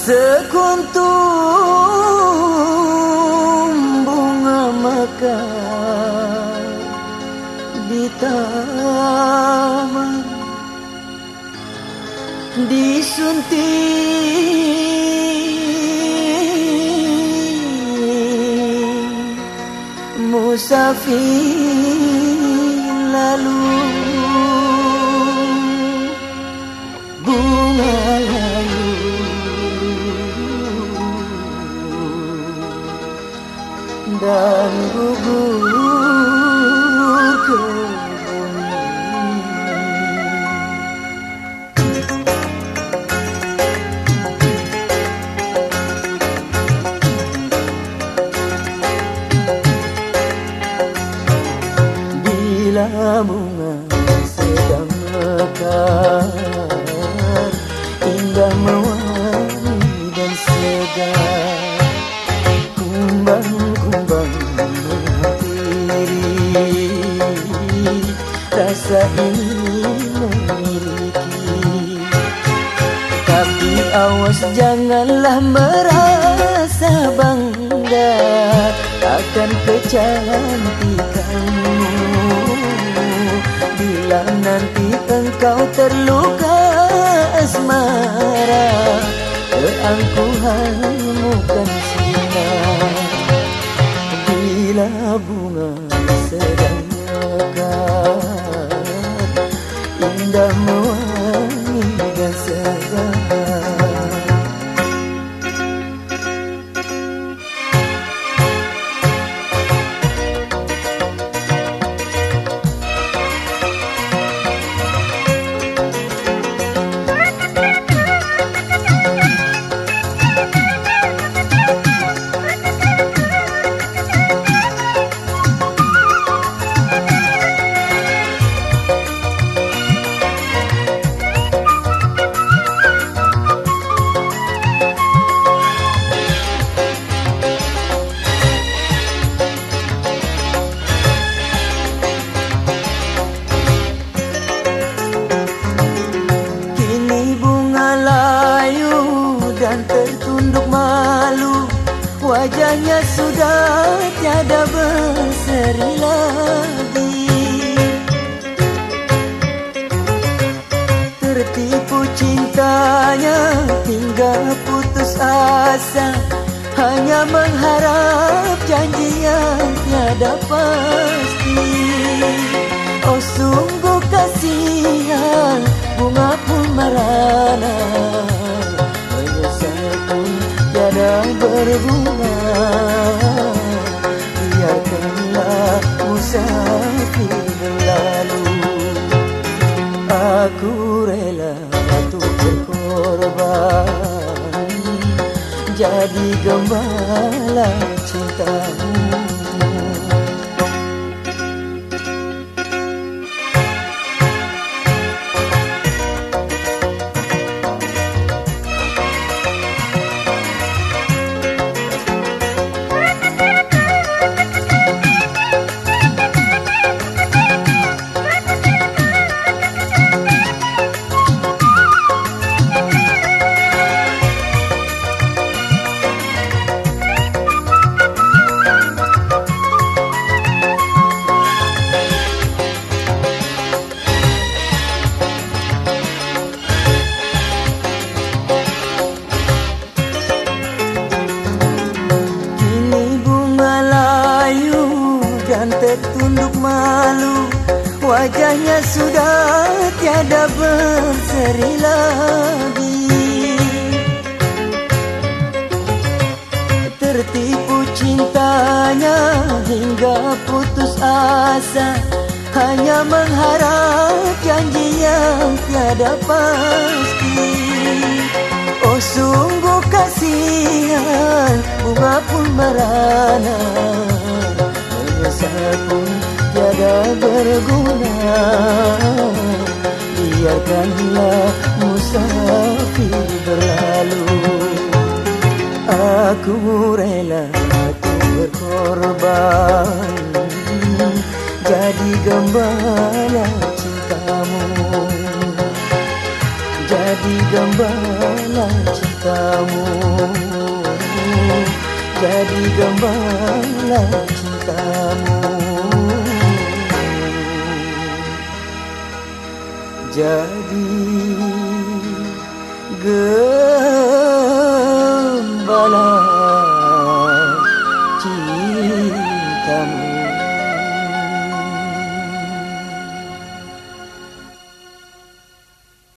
Sekuntum bunga mekar di taman. Disunting musafir Rasa ingin memiliki. Tapi awas janganlah merasa bangga Akan kecantikanmu. Bila nanti engkau terluka asmara Keangkuhanmu kan mùa gà tiada berseri lagi. Tertipu cintanya hingga putus asa Hanya mengharap janji yang tiada pasti. Oh sungguh kasihan bunga pun merana Menyesal pun tiada berbunga musafir berlalu. Aku rela untuk berkorban. Jadi gembala cintamu Wajahnya sudah tiada berseri lagi. Tertipu cintanya hingga putus asa. Hanya mengharap janji yang tiada pasti. Oh sungguh kasihan bunga pun merana. Menyesal pun berguna. Biarkanlah musafir berlalu. Aku rela aku berkorban. Jadi gembala cintamu. Jadi gembala cintamu. Jadi gembala cintamu jadi gembala cintamu.